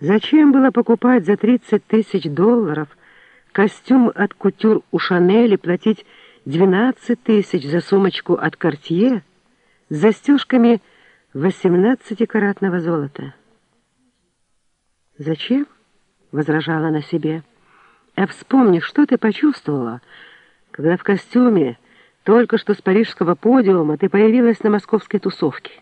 Зачем было покупать за 30 тысяч долларов костюм от кутюр у Шанели, платить 12 тысяч за сумочку от Кортье с застежками 18-каратного золота? «Зачем?» — возражала она себе. «А вспомни, что ты почувствовала, когда в костюме только что с парижского подиума ты появилась на московской тусовке.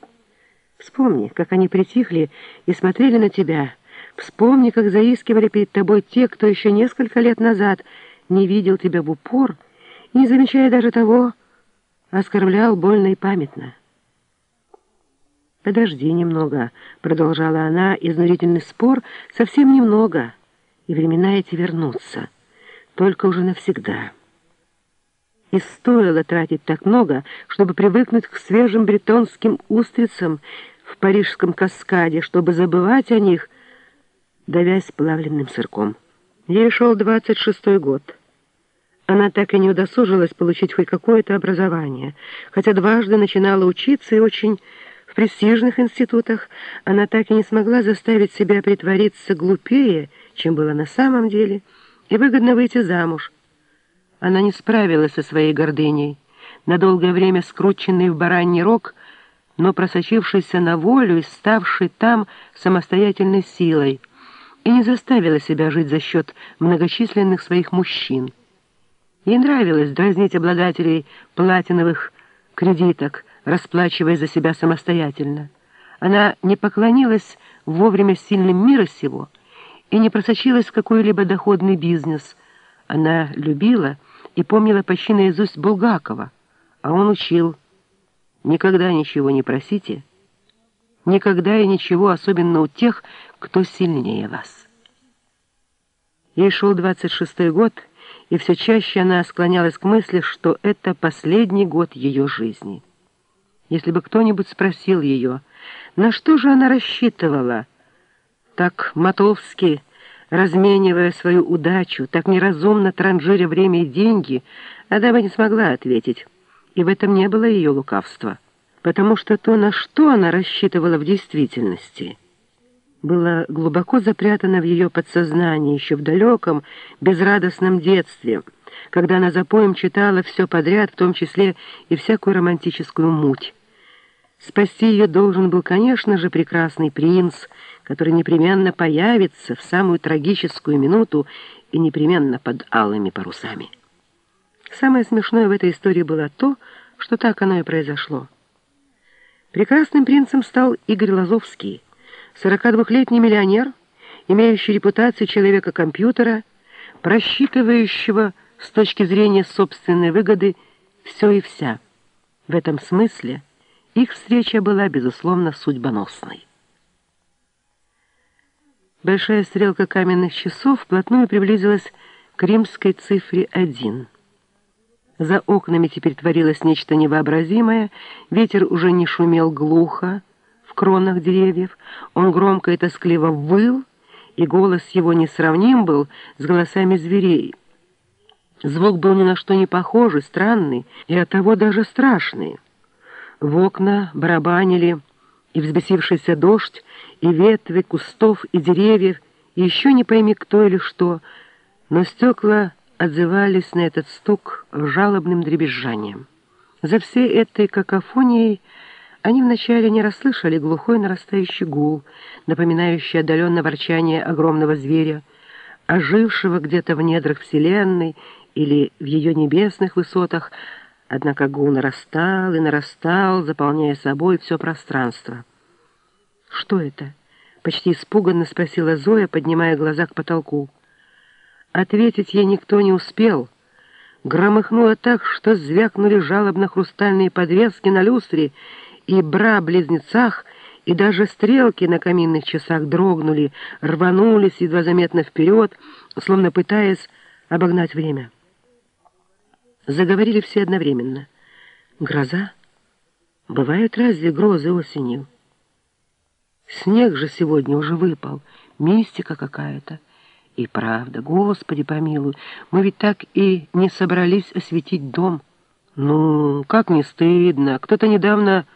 Вспомни, как они притихли и смотрели на тебя» Вспомни, как заискивали перед тобой те, кто еще несколько лет назад не видел тебя в упор, не замечая даже того, оскорблял больно и памятно. «Подожди немного», — продолжала она, изнурительный спор, — «совсем немного, и времена эти вернутся, только уже навсегда». И стоило тратить так много, чтобы привыкнуть к свежим бретонским устрицам в парижском каскаде, чтобы забывать о них — давясь плавленным сырком. Ей шел двадцать шестой год. Она так и не удосужилась получить хоть какое-то образование, хотя дважды начинала учиться и очень в престижных институтах, она так и не смогла заставить себя притвориться глупее, чем было на самом деле, и выгодно выйти замуж. Она не справилась со своей гордыней, на долгое время скрученный в бараний рог, но просочившийся на волю и ставший там самостоятельной силой — и не заставила себя жить за счет многочисленных своих мужчин. Ей нравилось дразнить обладателей платиновых кредиток, расплачивая за себя самостоятельно. Она не поклонилась вовремя сильным мира сего и не просочилась в какой-либо доходный бизнес. Она любила и помнила почти наизусть Булгакова, а он учил «Никогда ничего не просите», Никогда и ничего, особенно у тех, кто сильнее вас. Ей шел 26-й год, и все чаще она склонялась к мысли, что это последний год ее жизни. Если бы кто-нибудь спросил ее, на что же она рассчитывала, так мотовски разменивая свою удачу, так неразумно транжиря время и деньги, она бы не смогла ответить, и в этом не было ее лукавства потому что то, на что она рассчитывала в действительности, было глубоко запрятано в ее подсознании еще в далеком, безрадостном детстве, когда она за поем читала все подряд, в том числе и всякую романтическую муть. Спасти ее должен был, конечно же, прекрасный принц, который непременно появится в самую трагическую минуту и непременно под алыми парусами. Самое смешное в этой истории было то, что так оно и произошло. Прекрасным принцем стал Игорь Лазовский, 42-летний миллионер, имеющий репутацию человека-компьютера, просчитывающего с точки зрения собственной выгоды все и вся. В этом смысле их встреча была, безусловно, судьбоносной. Большая стрелка каменных часов вплотную приблизилась к римской цифре один. За окнами теперь творилось нечто невообразимое, ветер уже не шумел глухо в кронах деревьев, он громко и тоскливо выл, и голос его несравним был с голосами зверей. Звук был ни на что не похожий, странный и оттого даже страшный. В окна барабанили и взбесившийся дождь, и ветви кустов и деревьев, и еще не пойми кто или что, но стекла отзывались на этот стук жалобным дребезжанием. За всей этой какофонией они вначале не расслышали глухой нарастающий гул, напоминающий отдаленно ворчание огромного зверя, ожившего где-то в недрах Вселенной или в ее небесных высотах, однако гул нарастал и нарастал, заполняя собой все пространство. «Что это?» — почти испуганно спросила Зоя, поднимая глаза к потолку. Ответить ей никто не успел. Громыхнуло так, что звякнули жалобно хрустальные подвески на люстре, и бра-близнецах, и даже стрелки на каминных часах дрогнули, рванулись едва заметно вперед, словно пытаясь обогнать время. Заговорили все одновременно. Гроза? Бывают разве грозы осенью? Снег же сегодня уже выпал, мистика какая-то. И правда, Господи помилуй, мы ведь так и не собрались осветить дом. Ну, как не стыдно, кто-то недавно